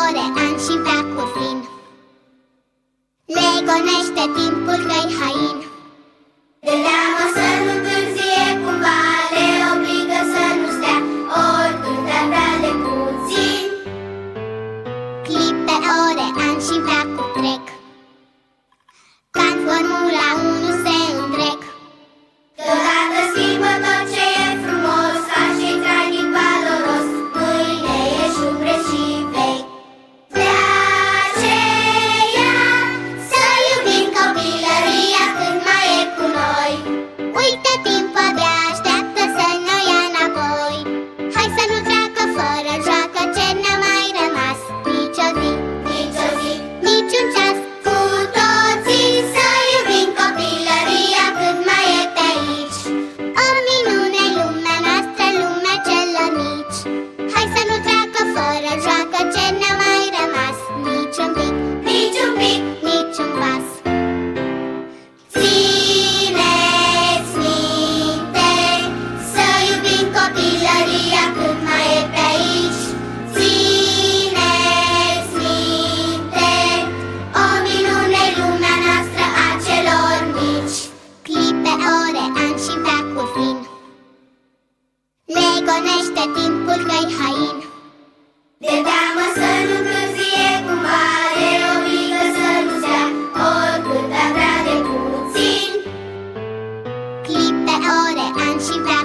ore ani și bea cu vin. Le gonește timpul lui hain. De teamă să nu târzie cumva Le obligă să nu stea. Oricând ar vrea de puțin. Clipe, ore, ani și veacul trec. she back.